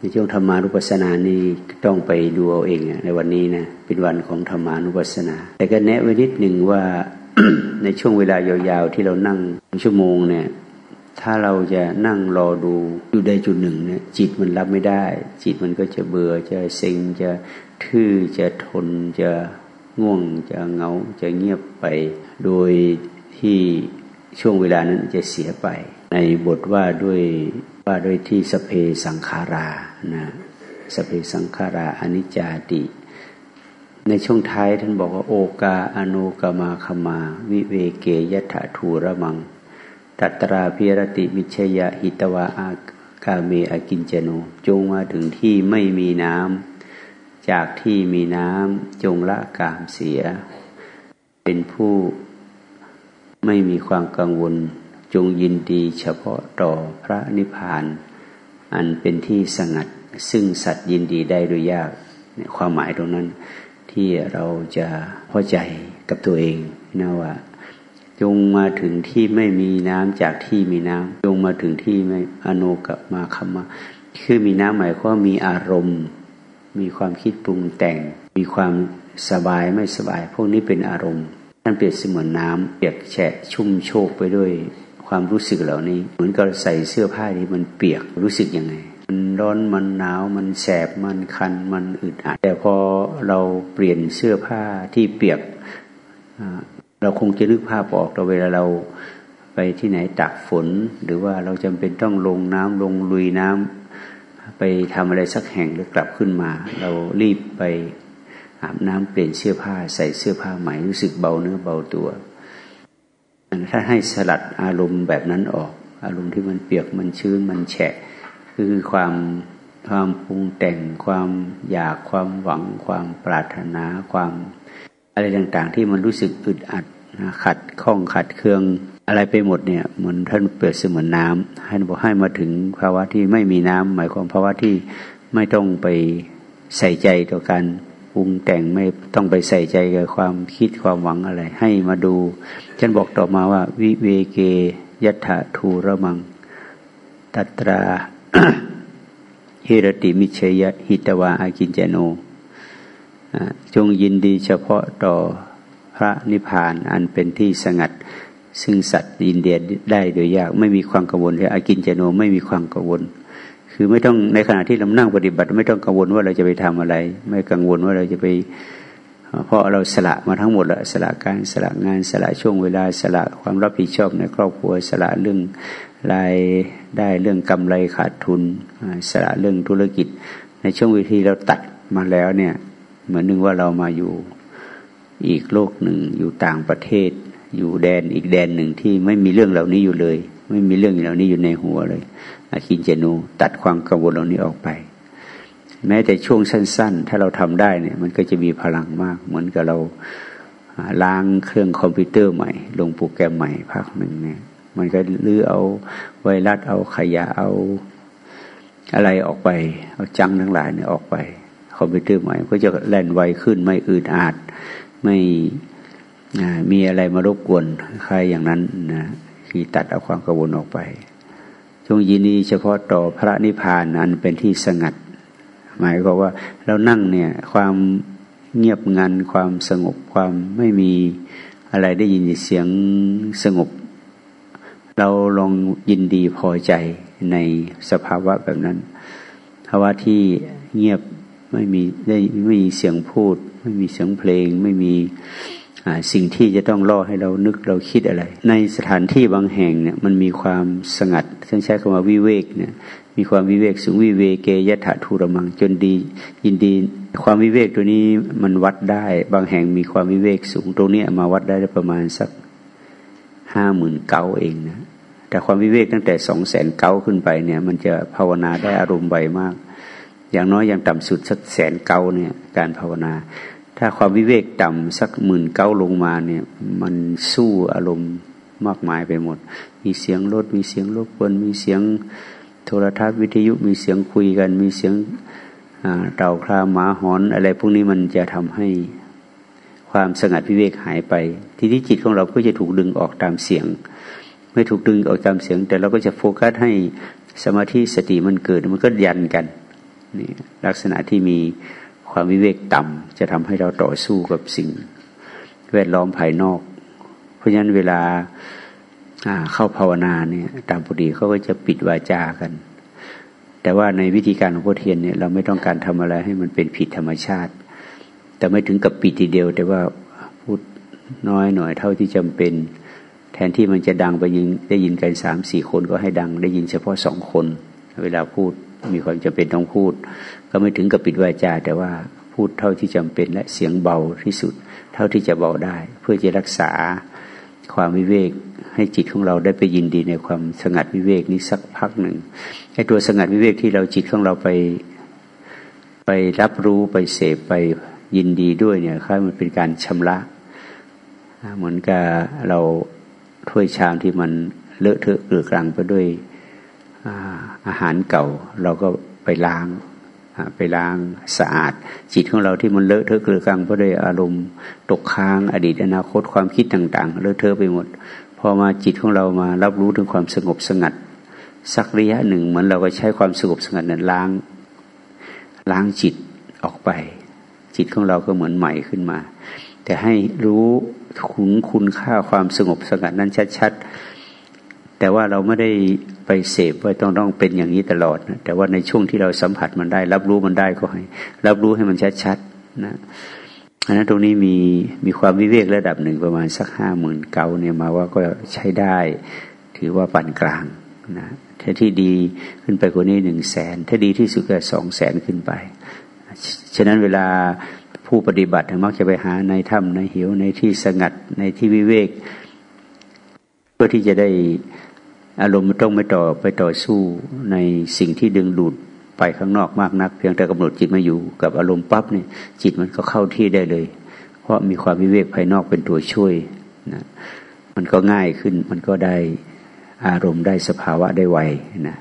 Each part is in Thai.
ในช่วงธรรมานุปัสสนานี่ต้องไปดูเอาเองในวันนี้นะเป็นวันของธรรมานุปัสสนา แต่ก็แนะไว้นิดหนึ่งว่าในช่วงเวลายาวๆที่เรานั่งชั่วโมงเนี่ย ถ้าเราจะนั่งรอดูอยู่ใดจุดหนึ่งเนี่ย จิตมันรับไม่ได้ จิตมันก็จะเบื่อจะเซ็งจะทื่อจะทนจะง่วงจะเงาจะเงียบไป โดยที่ ช่วงเวลานั้นจะเสียไป ในบทว่าด้วยว่าด้วยที่สเพสังขารานะสเพสังขาราอนิจจาติ ในช่วงท้ายท่านบอกว่าโอกาอนุกามาคมา วิเวเกยถาทูระมังตัตราพิรติมิชยะหิตวะอากาเมอากินเจโนจงมาถึงที่ไม่มีน้ำจากที่มีน้ำจงละกามเสีย เป็นผู้ ไม่มีความกังวลจงยินดีเฉพาะต่อพระนิพพาน อันเป็นที่สงัด ซึ่งสัตว์ยินดีได้โดยยากความหมายตรงนั้นที่เราจะพอใจกับตัวเองนะว่าจงมาถึงที่ไม่มีน้ำจากที่มีน้ำจงมาถึงที่ไม่อโนกับมาคำมาคือมีน้ำหมายความมีอารมณ์ มีความคิดปรุงแต่ง มีความสบายไม่สบาย พวกนี้เป็นอารมณ์ ท่านเปรียบเสมือนน้ำเปียกแฉะชุ่มโชกไปด้วยความรู้สึกเหล่านี้ เหมือนกับใส่เสื้อผ้าที่มันเปียกรู้สึกยังไง มันร้อนมันหนาวมันแสบมันคันมันอึดอัดแต่พอเราเปลี่ยนเสื้อผ้าที่เปียกเราคงจะนึกภาพออกเราเวลาเราไปที่ไหนตักฝน หรือว่าเราจำเป็นต้องลงน้ำลงลุยน้ำไปทำอะไรสักแห่งหรือกลับขึ้นมา เรารีบไป อาบน้ำเปลี่ยนเสื้อผ้าใส่เสื้อผ้าใหม่รู้สึกเบาเนื้อเบาตัวถ้าให้สลัดอารมณ์แบบนั้นออก อารมณ์ที่มันเปียกมันชื้นมันแฉะ คือความความปรุงแต่งความอยากความหวัง ความปรารถนาความอะไรต่างๆ ที่มันรู้สึกอึดอัดขัดข้องขัดเคืองอะไรไปหมดเนี่ยเหมือนท่านเปรียบเสมือนน้ำท่านบอกให้มาถึงภาวะที่ไม่มีน้ำหมายความภาวะที่ไม่ต้องไปใส่ใจต่อการ รุงแต่งไม่ต้องไปใส่ใจกับความคิดความหวังอะไร ให้มาดู ฉันบอกต่อมาว่า วิเวเกยัตถาทูระมังตัตราฮิรติมิเชยหิตวาอากินเจโนจงยินดีเฉพาะต่อพระนิพพานอันเป็นที่สงัด ซึ่งสัตว์ยินเดียได้โดยยาก ไม่มีความกังวลเลยอากินเจโนไม่มีความกังวล คือไม่ต้องในขณะที่เรานั่งปฏิบัติ ไม่ต้องกังวลว่าเราจะไปทำอะไร ไม่กังวลว่าเราจะไปเพราะเราสละมาทั้งหมดละสละการสละงานสละช่วงเวลาสละความรับผิดชอบในครอบครัวสละเรื่องรายได้เรื่องกำไรขาดทุนสละเรื่องธุรกิจ ในช่วงวิธีเราตัดมาแล้วเนี่ยเหมือนนึงว่าเรามาอยู่อีกโลกหนึ่งอยู่ต่างประเทศ อยู่แดนอีกแดนหนึ่งที่ไม่มีเรื่องเหล่านี้อยู่เลย ไม่มีเรื่องเหล่านี้อยู่ในหัวเลยอาคินเจนูตัดความกังวลเหล่านี้ออกไป แม้แต่ช่วงสั้น ๆ ถ้าเราทำได้เนี่ย มันก็จะมีพลังมาก เหมือนกับเราล้างเครื่องคอมพิวเตอร์ใหม่ ลงโปรแกรมใหม่พักหนึ่งเนี่ย มันก็ลื้อเอาไวรัสเอาขยะเอาอะไรออกไป เอาจังทั้งหลายเนี่ยออกไป คอมพิวเตอร์ใหม่ก็จะแล่นไวขึ้นไม่อืดอาดไม่มีอะไรมารบกวนใครอย่างนั้นนะ คือตัดเอาความกังวลออกไป จงยินดีเฉพาะต่อพระนิพพานอันเป็นที่สงัด หมายความว่าเรานั่งเนี่ยความเงียบงันความสงบความไม่มีอะไรได้ยินเสียงสงบ เราลองยินดีพอใจในสภาวะแบบนั้นภาวะที่เงียบไม่มีได้ไม่มีเสียงพูด ไม่มีเสียงเพลง ไม่มี สิ่งที่จะต้องล่อให้เรานึกเราคิดอะไร ในสถานที่บางแห่งเนี่ยมันมีความสงัดท่านใช้คำว่าวิเวกเนี่ยมีความวิเวกสูงวิเวเกยะถาทูระมังจนดียินดี ความวิเวกตัวนี้มันวัดได้ บางแห่งมีความวิเวกสูงตรงนี้มาวัดได้ประมาณสักห้าหมื่นเก้าเองนะแต่ความวิเวกตั้งแต่สองแสนเก้าขึ้นไปเนี่ยมันจะภาวนาได้อารมณ์ไวมาก อย่างน้อยอย่างต่ำสุดสักแสนเก้าเนี่ยการภาวนา ถ้าความวิเวกต่ำสักหมื่นเก้าลงมาเนี่ย มันสู้อารมณ์มากมายไปหมด มีเสียงรถมีเสียงรบกวนมีเสียงโทรทัศน์วิทยุมีเสียงคุยกัน มีเสียงเต่าคลาหมาหอน อะไรพวกนี้มันจะทำให้ความสงัดวิเวกหายไป ทีนี้จิตของเราก็จะถูกดึงออกตามเสียง ไม่ถูกดึงออกตามเสียง แต่เราก็จะโฟกัสให้สมาธิสติมันเกิดมันก็ยันกันนี่ลักษณะที่มี ความวิเวกต่ำจะทำให้เราต่อสู้กับสิ่ง แวดล้อมภายนอก เพราะฉะนั้นเวลาเข้าภาวนาเนี่ยตามปกติเขาก็จะปิดวาจากัน แต่ว่าในวิธีการของพุทเทียนเนี่ยเราไม่ต้องการทำอะไรให้มันเป็นผิดธรรมชาติ แต่ไม่ถึงกับปิดทีเดียว แต่ว่าพูดน้อยหน่อยเท่าที่จำเป็น แทนที่มันจะดังไปยิงได้ยินกันสามสี่คนก็ให้ดัง ได้ยินเฉพาะสองคน เวลาพูด มีความจำเป็นต้องพูด ก็ไม่ถึงกับปิดวาจา แต่ว่าพูดเท่าที่จำเป็นและเสียงเบาที่สุด เท่าที่จะเบาได้ เพื่อจะรักษาความวิเวก ให้จิตของเราได้ไปยินดีในความสงัดวิเวกนี้สักพักหนึ่งไอ้ตัวสงัดวิเวกที่เราจิตของเราไปไปรับรู้ไปเสพไปยินดีด้วยเนี่ยค่ามันเป็นการชำระ เหมือนกับเราถ้วยชามที่มันเลอะเทอะเกลือกลังไปด้วย อาหารเก่าเราก็ไปล้างไปล้างสะอาด จิตของเราที่มันเลอะเทอะเกลือกลังเพราะด้วยอารมณ์ตกค้างอดีตอนาคตความคิดต่าง ๆ เลอะเทอะไปหมด พอมาจิตของเรามารับรู้ถึงความสงบสงัด สักระยะหนึ่งเหมือนเราก็ใช้ความสงบสงัดนั้นล้าง ล้างจิตออกไป จิตของเราก็เหมือนใหม่ขึ้นมา แต่ให้รู้ขุนคุณค่าความสงบสงัดนั้นชัดๆ แต่ว่าเราไม่ได้ไปเสพว่าต้องต้องเป็นอย่างนี้ตลอดนะแต่ว่าในช่วงที่เราสัมผัสมันได้ รับรู้มันได้ก็ให้ รับรู้ให้มันชัดๆนะอันนั้นตรงนี้มีมีความวิเวกระดับหนึ่งประมาณสักห้าหมื่นเกาเนี่ยมาว่าก็ใช้ได้ ถือว่าปานกลางนะถ้าที่ดีขึ้นไปกว่านี้หนึ่งแสนถ้าดีที่สุดก็สองแสนขึ้นไป ฉะนั้นเวลาผู้ปฏิบัติมักจะไปหาในถ้ำในหิวในที่สงัดในที่วิเวก เพื่อที่จะได้ อารมณ์ต้องไม่ต่อไปต่อสู้ในสิ่งที่ดึงดูดไปข้างนอกมากนัก เพียงแต่กำหนดจิตมาอยู่กับอารมณ์ปั๊บเนี่ยจิตมันก็เข้าที่ได้เลย เพราะมีความวิเวกภายนอกเป็นตัวช่วยนะมันก็ง่ายขึ้นมันก็ได้อารมณ์ได้สภาวะได้ไวนะ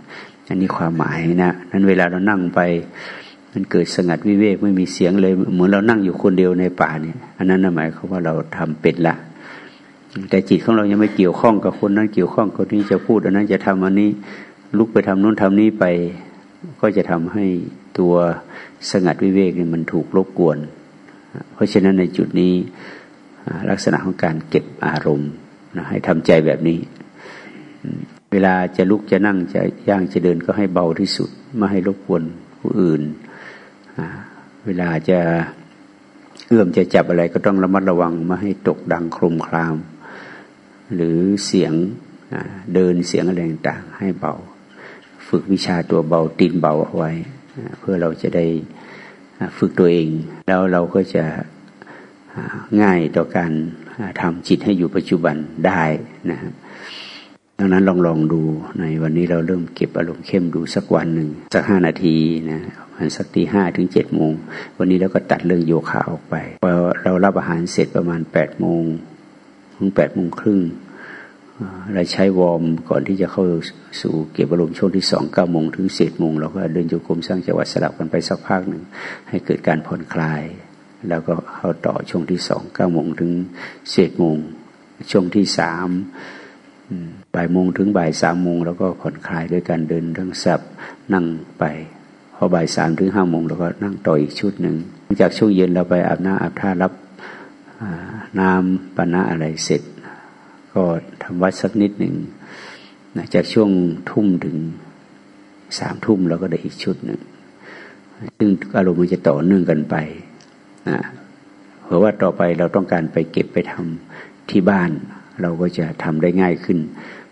อันนี้ความหมายนะนั้นเวลาเรานั่งไป มันเกิดสงัดวิเวกไม่มีเสียงเลย เหมือนเรานั่งอยู่คนเดียวในป่าเนี่ยอันนั้นหมายความว่าเราทำเป็นละ แต่จิตของเรายังไม่เกี่ยวข้องกับคนนั้นเกี่ยวข้องคนนี้จะพูดอันนั้นจะทำอันนี้ลุกไปทำนู้นทำนี้ไป ก็จะทำให้ตัวสงัดวิเวกเนี่ยมันถูกรบกวน เพราะฉะนั้นในจุดนี้ลักษณะของการเก็บอารมณ์นะให้ทำใจแบบนี้ เวลาจะลุกจะนั่งจะย่างจะเดินก็ให้เบาที่สุดไม่ให้รบกวนผู้อื่น เวลาจะเอื้อมจะจับอะไรก็ต้องระมัดระวังไม่ให้ตกดังโครมคราม หรือเสียงเดินเสียงอะไรต่างให้เบา ฝึกวิชาตัวเบาตีนเบาเอาไว้ เพื่อเราจะได้ฝึกตัวเอง แล้วเราก็จะง่ายต่อการทำจิตให้อยู่ปัจจุบันได้นะดังนั้นลองลองดูในวันนี้เราเริ่มเก็บอารมณ์เข้มดูสักวันหนึ่งสักห้านาทีนะมันสักตีห้าถึงเจ็ดโมง วันนี้เราก็ตัดเรื่องโยคะออกไปพอเรารับอาหารเสร็จประมาณแปดโมง ถึงแปดโมงครึ่งเราใช้วอร์มก่อนที่จะเข้าสู่เก็บอารมณ์ช่วงที่สองเก้าโมงถึงสิบโมงเราก็เดินโยกมสร้างจังหวะสลับกันไปสักพักหนึ่งให้เกิดการผ่อนคลาย แล้วก็เข้าต่อช่วงที่สองเก้าโมงถึงสิบโมงช่วงที่สามบ่ายโมงถึงบ่ายสามโมงแล้วก็ผ่อนคลายด้วยการเดินเรื่องสับนั่งไปพอบ่ายสามถึงห้าโมงเราก็นั่งต่ออีกชุดหนึ่งจากช่วงเย็นเราไปอาบน้ำอาบท่ารับ น้ำปนะอะไรเสร็จ ก็ทำวัดสักนิดหนึ่งนะจากช่วงทุ่มถึงสามทุ่มเราก็ได้อีกชุดหนึ่งซึ่งอารมณ์มันจะต่อเนื่องกันไปนะเพราะว่าต่อไปเราต้องการไปเก็บไปทำที่บ้าน เราก็จะทำได้ง่ายขึ้น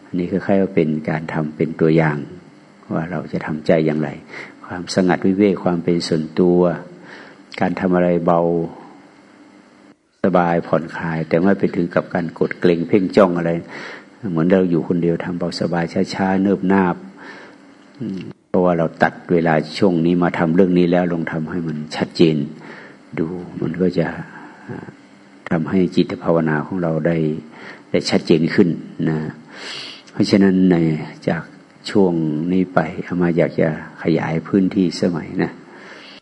อันนี้ก็แค่ว่าเป็นการทำเป็นตัวอย่าง ว่าเราจะทำใจอย่างไร ความสงัดวิเวกความเป็นส่วนตัว การทำอะไรเบา สบายผ่อนคลาย แต่ไม่ไปถึงกับการกดเกรงเพ่งจ้องอะไร เหมือนเราอยู่คนเดียวทำเบาสบายช้าๆเนิบนาบเพราะว่าเราตัดเวลาช่วงนี้มาทำเรื่องนี้แล้วลงทำให้มันชัดเจนดูมันก็จะทำให้จิตภาวนาของเราได้ได้ชัดเจนขึ้นนะเพราะฉะนั้นในจากช่วงนี้ไปอามาอยากจะขยายพื้นที่สมัยนะ